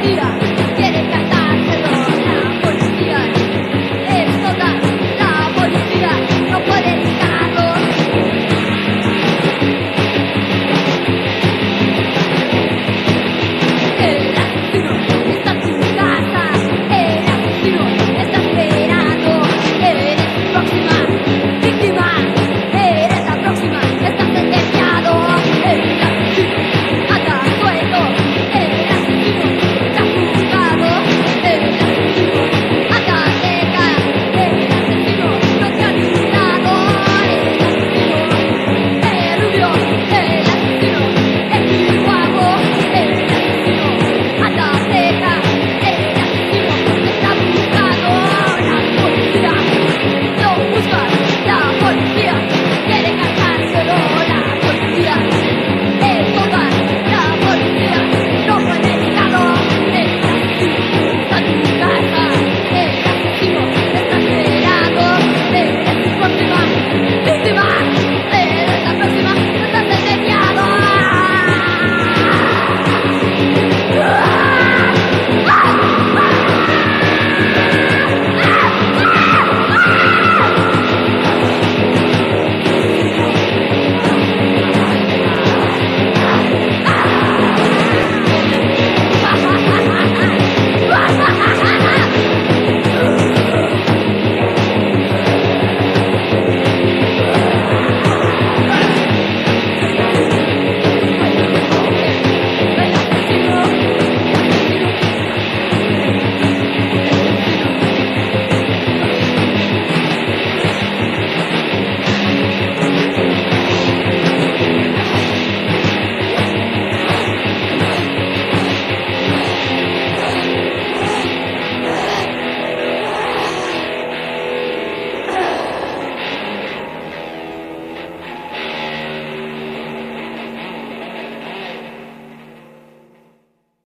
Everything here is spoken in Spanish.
mentira.